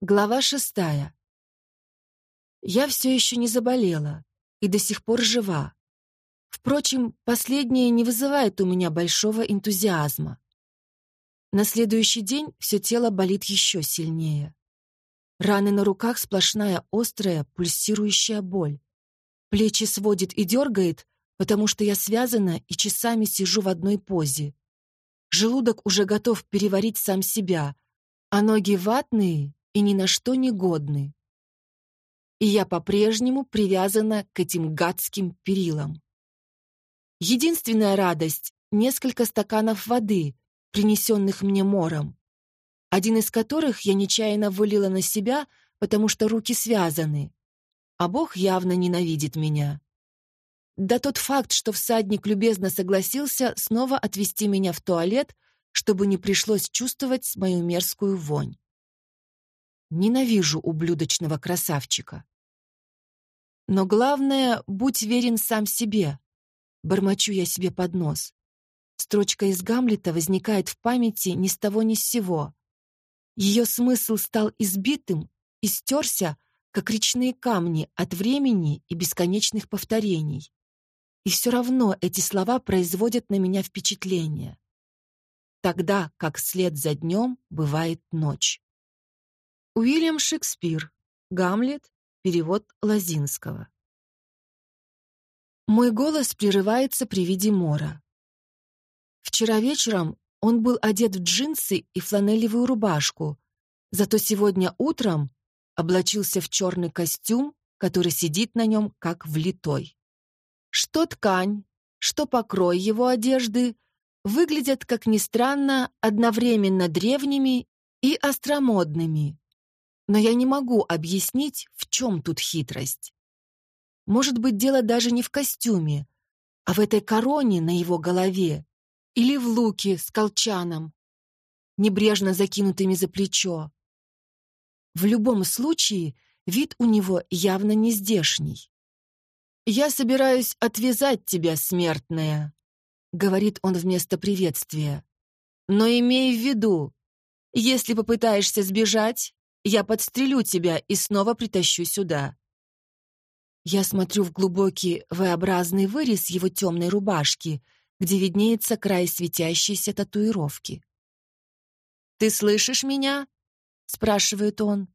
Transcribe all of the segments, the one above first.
Глава шестая. Я все еще не заболела и до сих пор жива. Впрочем, последнее не вызывает у меня большого энтузиазма. На следующий день все тело болит еще сильнее. Раны на руках сплошная острая, пульсирующая боль. Плечи сводит и дергает, потому что я связана и часами сижу в одной позе. Желудок уже готов переварить сам себя, а ноги ватные и ни на что не годны. И я по-прежнему привязана к этим гадским перилам. Единственная радость — несколько стаканов воды, принесенных мне мором, один из которых я нечаянно вылила на себя, потому что руки связаны, а Бог явно ненавидит меня. Да тот факт, что всадник любезно согласился снова отвезти меня в туалет, чтобы не пришлось чувствовать мою мерзкую вонь. Ненавижу ублюдочного красавчика. Но главное, будь верен сам себе. Бормочу я себе под нос. Строчка из Гамлета возникает в памяти ни с того ни с сего. Ее смысл стал избитым и стерся, как речные камни от времени и бесконечных повторений. И все равно эти слова производят на меня впечатление. Тогда, как след за днем, бывает ночь. Уильям Шекспир. Гамлет. Перевод Лазинского. Мой голос прерывается при виде Мора. Вчера вечером он был одет в джинсы и фланелевую рубашку, зато сегодня утром облачился в черный костюм, который сидит на нем как влитой. Что ткань, что покрой его одежды выглядят, как ни странно, одновременно древними и остромодными, но я не могу объяснить, в чем тут хитрость. Может быть, дело даже не в костюме, а в этой короне на его голове или в луке с колчаном, небрежно закинутыми за плечо. В любом случае, вид у него явно не здешний. «Я собираюсь отвязать тебя, смертная», — говорит он вместо приветствия. «Но имей в виду, если попытаешься сбежать, я подстрелю тебя и снова притащу сюда». Я смотрю в глубокий V-образный вырез его темной рубашки, где виднеется край светящейся татуировки. «Ты слышишь меня?» — спрашивает он.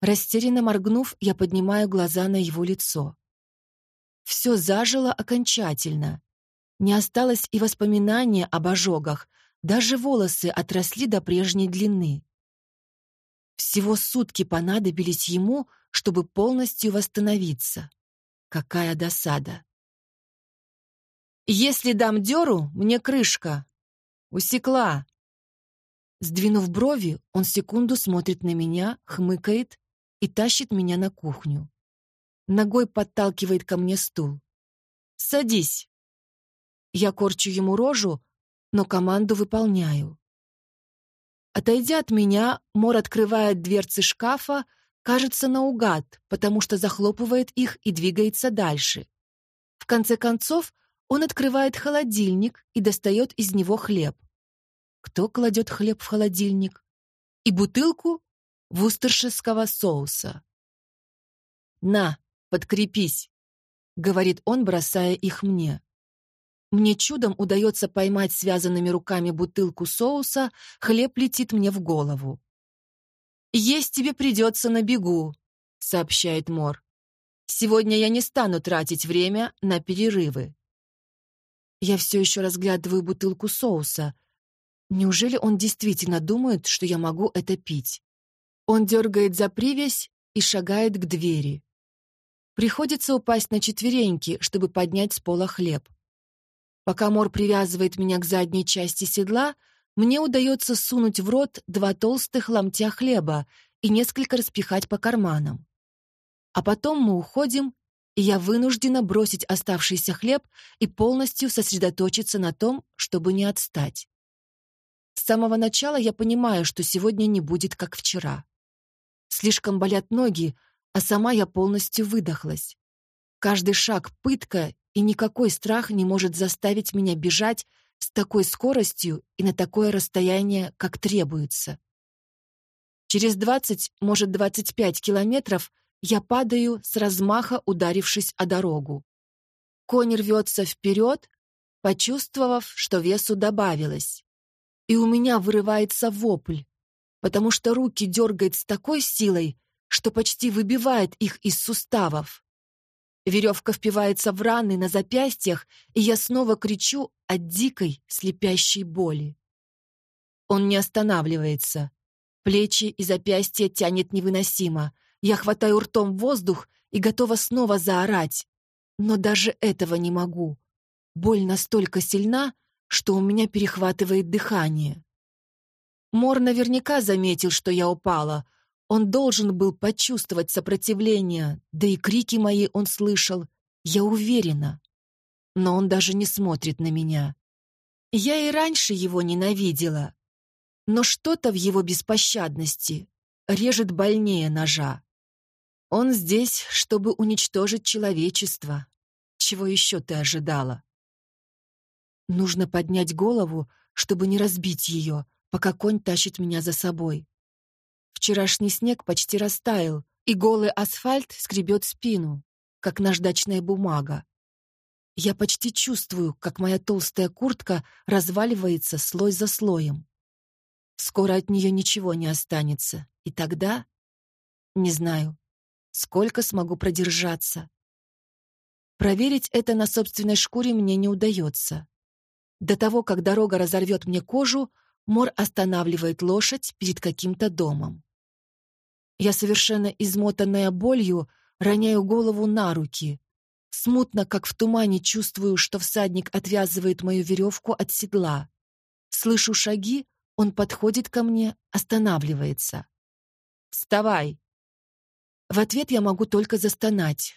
Растерянно моргнув, я поднимаю глаза на его лицо. Все зажило окончательно. Не осталось и воспоминания об ожогах, даже волосы отросли до прежней длины. Всего сутки понадобились ему, чтобы полностью восстановиться. Какая досада. «Если дам дёру, мне крышка. Усекла». Сдвинув брови, он секунду смотрит на меня, хмыкает и тащит меня на кухню. Ногой подталкивает ко мне стул. «Садись». Я корчу ему рожу, но команду выполняю. Отойдя от меня, Мор открывает дверцы шкафа, кажется, наугад, потому что захлопывает их и двигается дальше. В конце концов, он открывает холодильник и достает из него хлеб. Кто кладет хлеб в холодильник? И бутылку вустерширского соуса. «На, подкрепись», — говорит он, бросая их мне. Мне чудом удается поймать связанными руками бутылку соуса, хлеб летит мне в голову. «Есть тебе придется на бегу», — сообщает Мор. «Сегодня я не стану тратить время на перерывы». Я все еще разглядываю бутылку соуса. Неужели он действительно думает, что я могу это пить? Он дергает за привязь и шагает к двери. Приходится упасть на четвереньки, чтобы поднять с пола хлеб. Пока Мор привязывает меня к задней части седла, мне удается сунуть в рот два толстых ломтя хлеба и несколько распихать по карманам. А потом мы уходим, и я вынуждена бросить оставшийся хлеб и полностью сосредоточиться на том, чтобы не отстать. С самого начала я понимаю, что сегодня не будет как вчера. Слишком болят ноги, а сама я полностью выдохлась. Каждый шаг — пытка, и никакой страх не может заставить меня бежать с такой скоростью и на такое расстояние, как требуется. Через 20, может, 25 километров я падаю с размаха, ударившись о дорогу. Конь рвется вперед, почувствовав, что весу добавилось. И у меня вырывается вопль, потому что руки дергает с такой силой, что почти выбивает их из суставов. Веревка впивается в раны на запястьях, и я снова кричу от дикой, слепящей боли. Он не останавливается. Плечи и запястья тянет невыносимо. Я хватаю ртом воздух и готова снова заорать. Но даже этого не могу. Боль настолько сильна, что у меня перехватывает дыхание. Мор наверняка заметил, что я упала. Он должен был почувствовать сопротивление, да и крики мои он слышал. Я уверена. Но он даже не смотрит на меня. Я и раньше его ненавидела. Но что-то в его беспощадности режет больнее ножа. Он здесь, чтобы уничтожить человечество. Чего еще ты ожидала? Нужно поднять голову, чтобы не разбить ее, пока конь тащит меня за собой. Вчерашний снег почти растаял, и голый асфальт скребет спину, как наждачная бумага. Я почти чувствую, как моя толстая куртка разваливается слой за слоем. Скоро от нее ничего не останется, и тогда... Не знаю, сколько смогу продержаться. Проверить это на собственной шкуре мне не удается. До того, как дорога разорвет мне кожу, Мор останавливает лошадь перед каким-то домом. Я, совершенно измотанная болью, роняю голову на руки. Смутно, как в тумане, чувствую, что всадник отвязывает мою веревку от седла. Слышу шаги, он подходит ко мне, останавливается. «Вставай!» В ответ я могу только застонать.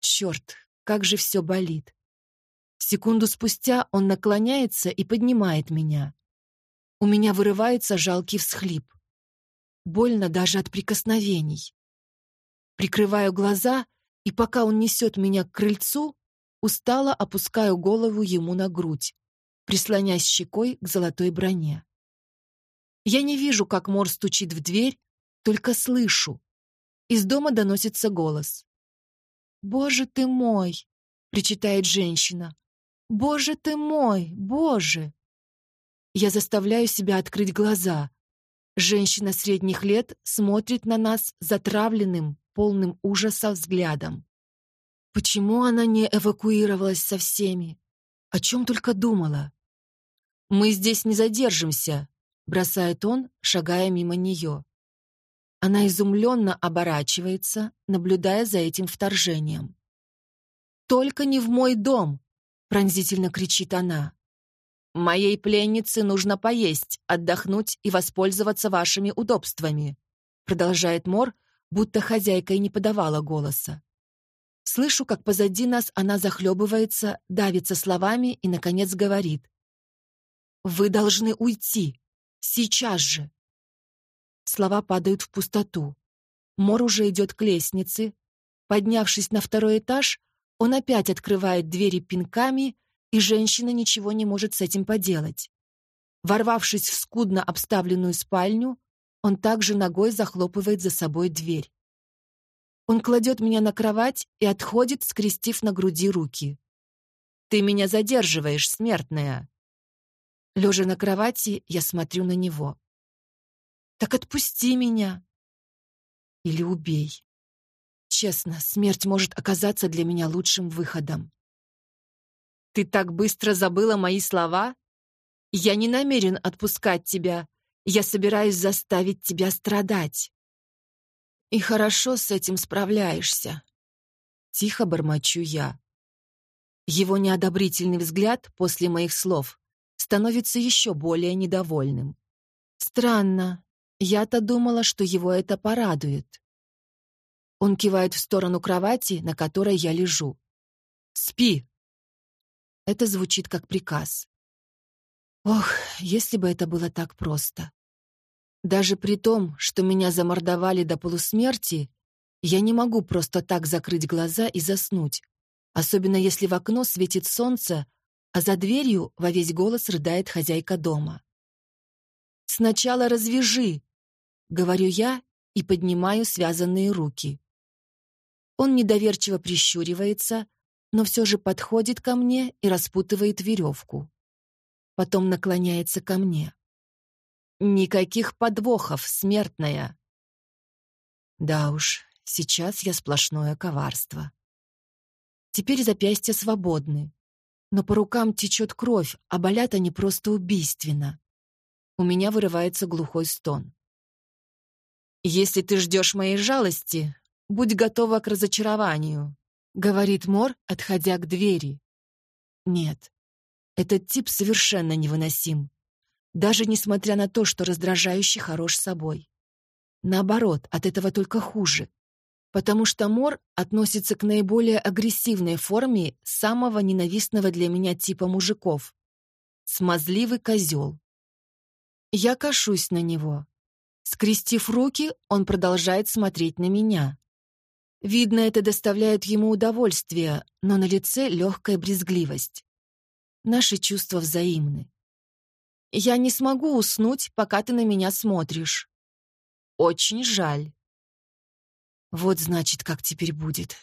Черт, как же все болит. Секунду спустя он наклоняется и поднимает меня. У меня вырывается жалкий всхлип. Больно даже от прикосновений. Прикрываю глаза, и пока он несет меня к крыльцу, устало опускаю голову ему на грудь, прислонясь щекой к золотой броне. Я не вижу, как Мор стучит в дверь, только слышу. Из дома доносится голос. «Боже ты мой!» — причитает женщина. «Боже ты мой! Боже!» Я заставляю себя открыть глаза. Женщина средних лет смотрит на нас затравленным, полным ужаса взглядом. Почему она не эвакуировалась со всеми? О чем только думала? «Мы здесь не задержимся», — бросает он, шагая мимо нее. Она изумленно оборачивается, наблюдая за этим вторжением. «Только не в мой дом!» — пронзительно кричит она. «Моей пленнице нужно поесть, отдохнуть и воспользоваться вашими удобствами», продолжает Мор, будто хозяйка и не подавала голоса. Слышу, как позади нас она захлебывается, давится словами и, наконец, говорит. «Вы должны уйти. Сейчас же!» Слова падают в пустоту. Мор уже идет к лестнице. Поднявшись на второй этаж, он опять открывает двери пинками, и женщина ничего не может с этим поделать. Ворвавшись в скудно обставленную спальню, он также ногой захлопывает за собой дверь. Он кладет меня на кровать и отходит, скрестив на груди руки. «Ты меня задерживаешь, смертная!» Лежа на кровати, я смотрю на него. Так отпусти меня. Или убей. Честно, смерть может оказаться для меня лучшим выходом. Ты так быстро забыла мои слова? Я не намерен отпускать тебя. Я собираюсь заставить тебя страдать. И хорошо с этим справляешься. Тихо бормочу я. Его неодобрительный взгляд после моих слов становится еще более недовольным. Странно, я-то думала, что его это порадует. Он кивает в сторону кровати, на которой я лежу. «Спи!» Это звучит как приказ. Ох, если бы это было так просто. Даже при том, что меня замордовали до полусмерти, я не могу просто так закрыть глаза и заснуть, особенно если в окно светит солнце, а за дверью во весь голос рыдает хозяйка дома. «Сначала развяжи!» — говорю я и поднимаю связанные руки. Он недоверчиво прищуривается, но все же подходит ко мне и распутывает веревку. Потом наклоняется ко мне. «Никаких подвохов, смертная!» Да уж, сейчас я сплошное коварство. Теперь запястья свободны, но по рукам течет кровь, а болят они просто убийственно. У меня вырывается глухой стон. «Если ты ждешь моей жалости, будь готова к разочарованию», — говорит Мор, отходя к двери. «Нет, этот тип совершенно невыносим, даже несмотря на то, что раздражающе хорош собой. Наоборот, от этого только хуже, потому что Мор относится к наиболее агрессивной форме самого ненавистного для меня типа мужиков — смазливый козел. Я кашусь на него. Скрестив руки, он продолжает смотреть на меня. Видно, это доставляет ему удовольствие, но на лице легкая брезгливость. Наши чувства взаимны. Я не смогу уснуть, пока ты на меня смотришь. Очень жаль. Вот значит, как теперь будет.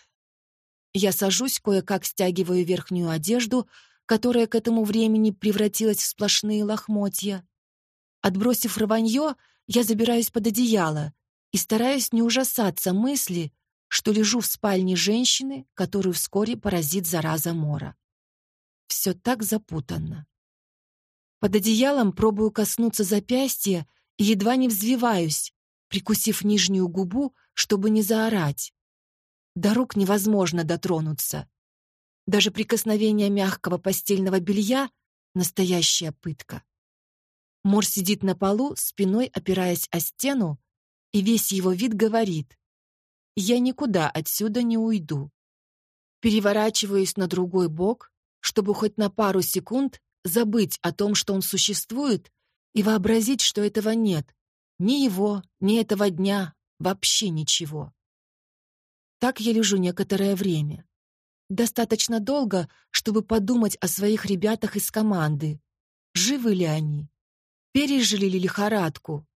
Я сажусь, кое-как стягиваю верхнюю одежду, которая к этому времени превратилась в сплошные лохмотья. Отбросив рванье, я забираюсь под одеяло и стараюсь не ужасаться мысли, что лежу в спальне женщины, которую вскоре поразит зараза мора. Все так запутанно. Под одеялом пробую коснуться запястья и едва не взвиваюсь, прикусив нижнюю губу, чтобы не заорать. До рук невозможно дотронуться. Даже прикосновение мягкого постельного белья — настоящая пытка. Мор сидит на полу, спиной опираясь о стену, и весь его вид говорит «Я никуда отсюда не уйду». Переворачиваюсь на другой бок, чтобы хоть на пару секунд забыть о том, что он существует, и вообразить, что этого нет. Ни его, ни этого дня, вообще ничего. Так я лежу некоторое время. Достаточно долго, чтобы подумать о своих ребятах из команды. Живы ли они? пережили ли лихорадку.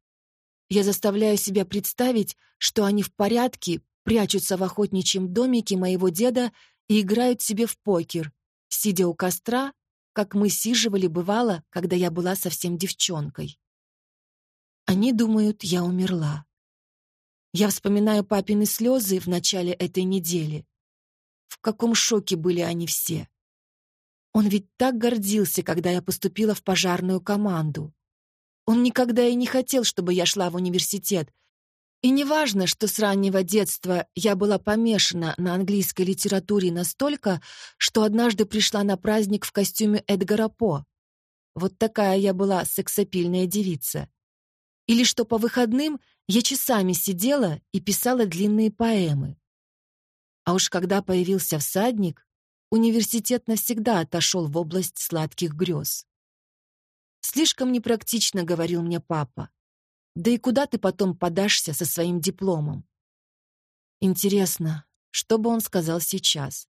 Я заставляю себя представить, что они в порядке, прячутся в охотничьем домике моего деда и играют себе в покер, сидя у костра, как мы сиживали бывало, когда я была совсем девчонкой. Они думают, я умерла. Я вспоминаю папины слезы в начале этой недели. В каком шоке были они все. Он ведь так гордился, когда я поступила в пожарную команду. Он никогда и не хотел, чтобы я шла в университет. И не важно, что с раннего детства я была помешана на английской литературе настолько, что однажды пришла на праздник в костюме Эдгара По. Вот такая я была сексапильная девица. Или что по выходным я часами сидела и писала длинные поэмы. А уж когда появился всадник, университет навсегда отошел в область сладких грез. Слишком непрактично, говорил мне папа. Да и куда ты потом подашься со своим дипломом? Интересно, что бы он сказал сейчас?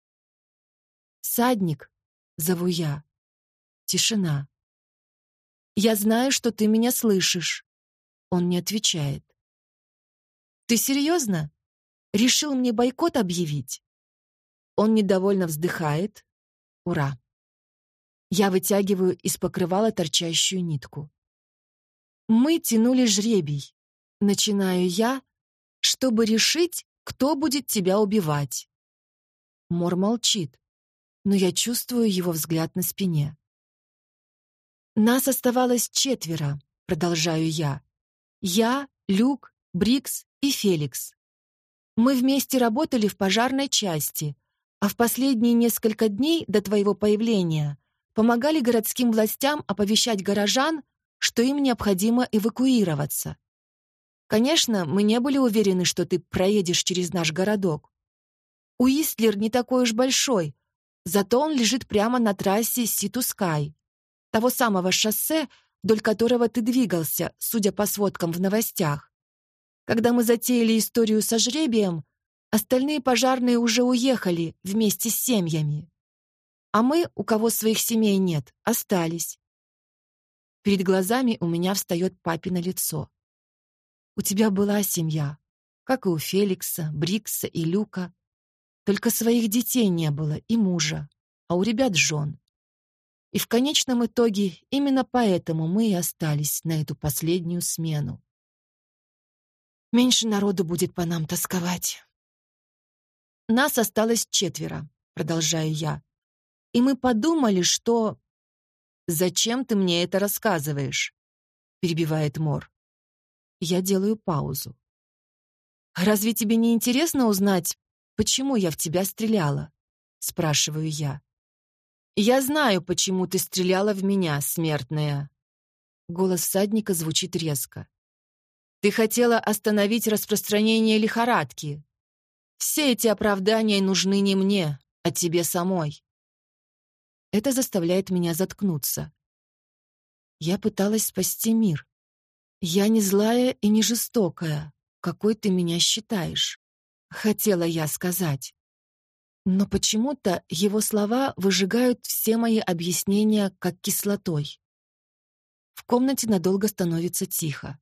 «Садник», — зову я. Тишина. «Я знаю, что ты меня слышишь». Он не отвечает. «Ты серьезно? Решил мне бойкот объявить?» Он недовольно вздыхает. «Ура!» Я вытягиваю из покрывала торчащую нитку. Мы тянули жребий. Начинаю я, чтобы решить, кто будет тебя убивать. Мор молчит, но я чувствую его взгляд на спине. Нас оставалось четверо, продолжаю я. Я, Люк, Брикс и Феликс. Мы вместе работали в пожарной части, а в последние несколько дней до твоего появления помогали городским властям оповещать горожан, что им необходимо эвакуироваться. Конечно, мы не были уверены, что ты проедешь через наш городок. Уистлер не такой уж большой, зато он лежит прямо на трассе Ситускай, того самого шоссе, вдоль которого ты двигался, судя по сводкам в новостях. Когда мы затеяли историю со жребием, остальные пожарные уже уехали вместе с семьями. А мы, у кого своих семей нет, остались. Перед глазами у меня встает папино лицо. У тебя была семья, как и у Феликса, Брикса и Люка. Только своих детей не было и мужа, а у ребят жен. И в конечном итоге именно поэтому мы и остались на эту последнюю смену. Меньше народу будет по нам тосковать. Нас осталось четверо, продолжаю я. И мы подумали, что... «Зачем ты мне это рассказываешь?» — перебивает Мор. Я делаю паузу. «Разве тебе не интересно узнать, почему я в тебя стреляла?» — спрашиваю я. «Я знаю, почему ты стреляла в меня, смертная». Голос всадника звучит резко. «Ты хотела остановить распространение лихорадки. Все эти оправдания нужны не мне, а тебе самой». Это заставляет меня заткнуться. Я пыталась спасти мир. Я не злая и не жестокая, какой ты меня считаешь. Хотела я сказать. Но почему-то его слова выжигают все мои объяснения как кислотой. В комнате надолго становится тихо.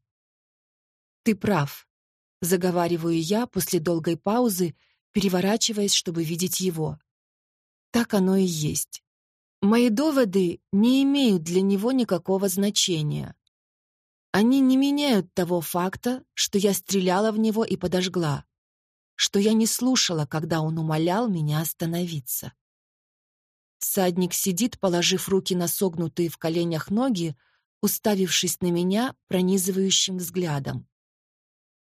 «Ты прав», — заговариваю я после долгой паузы, переворачиваясь, чтобы видеть его. Так оно и есть. Мои доводы не имеют для него никакого значения. Они не меняют того факта, что я стреляла в него и подожгла что я не слушала, когда он умолял меня остановиться. Садник сидит, положив руки на согнутые в коленях ноги, уставившись на меня пронизывающим взглядом.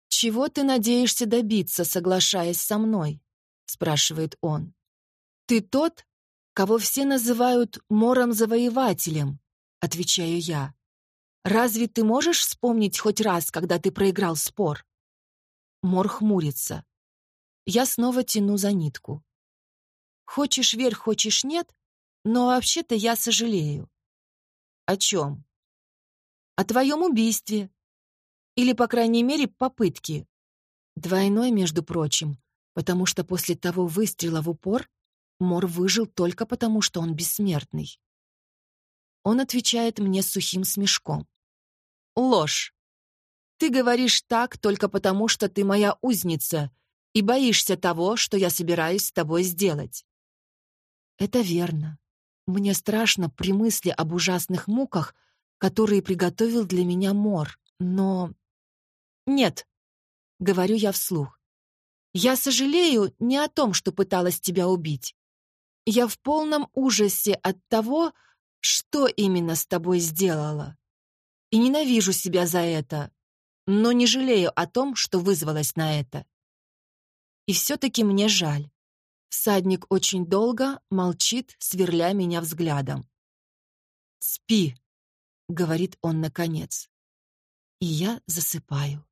«Чего ты надеешься добиться, соглашаясь со мной?» — спрашивает он. «Ты тот, кого все называют Мором-завоевателем», — отвечаю я. «Разве ты можешь вспомнить хоть раз, когда ты проиграл спор?» Мор хмурится. Я снова тяну за нитку. Хочешь верь, хочешь нет, но вообще-то я сожалею. О чем? О твоем убийстве. Или, по крайней мере, попытке. Двойной, между прочим, потому что после того выстрела в упор Мор выжил только потому, что он бессмертный. Он отвечает мне сухим смешком. Ложь. Ты говоришь так только потому, что ты моя узница и боишься того, что я собираюсь с тобой сделать. Это верно. Мне страшно при мысли об ужасных муках, которые приготовил для меня Мор, но... Нет, говорю я вслух. Я сожалею не о том, что пыталась тебя убить. Я в полном ужасе от того, что именно с тобой сделала. И ненавижу себя за это, но не жалею о том, что вызвалась на это. И все-таки мне жаль. Всадник очень долго молчит, сверля меня взглядом. «Спи», — говорит он наконец. И я засыпаю.